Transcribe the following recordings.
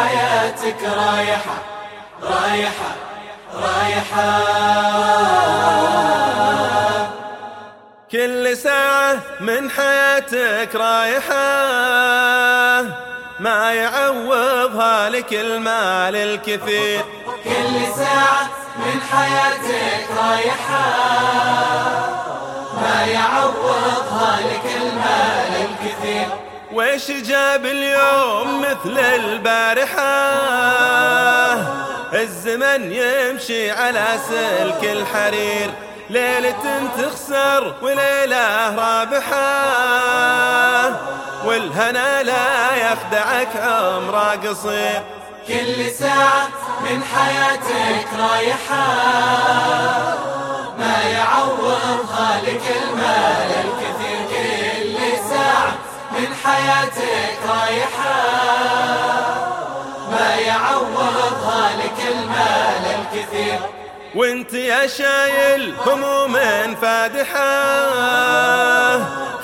حياتك رايحة رايحة رايحة. كل ساعة من حياتك رايحة ما يعوضها لك المال الكثير. كل ساعة من حياتك رايحة ما يعوضها ويش جاب اليوم مثل البارحة؟ الزمن يمشي على سلك الحرير ليلة تخسر وليلة رابحة. والهنا لا يخدعك عمره قصير. كل ساعة من حياتك رايحة. ما يعوضها لك المال. حياتك رايحة. ما يعوضها لك المال الكثير. وانت يا شايل هموم فادحة.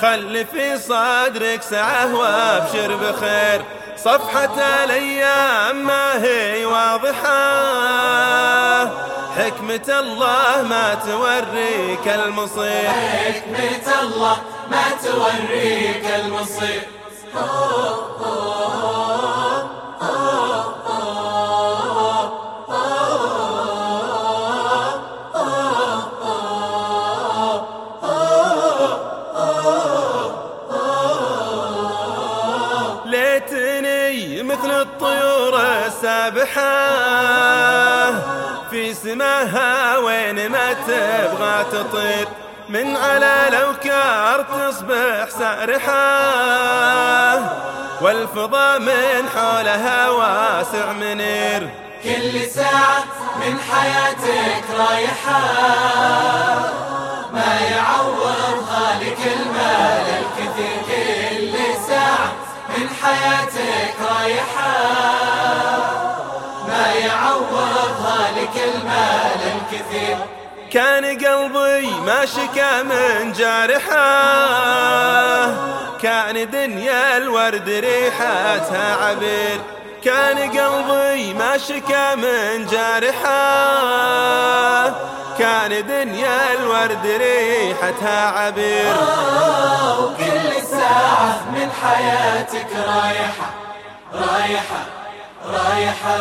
خلي في صدرك سعة وابشر بخير. صفحة الأيام ما هي واضحة. حكمة الله ما توريك المصير. حكمة الله ما توريك المصير. ليتني مثل الطيور السابحة. في سماها وين ما تبغى تطير. من على الأوكار تصبح سارحة. والفضاء من حولها واسع منير كل ساعة من حياتك رايحة. ما يعوضها لك المال الكثير كل ساعة من حياتك رايحة. ما يعوضها لك المال الكثير كان قلبي ما شكا من جارحة كان دنيا الورد ريحتها عبير. كان قلبي ما شكا من جارحة كان دنيا الورد ريحتها عبير. وكل ساعة من حياتك رايحة رايحة رايحة.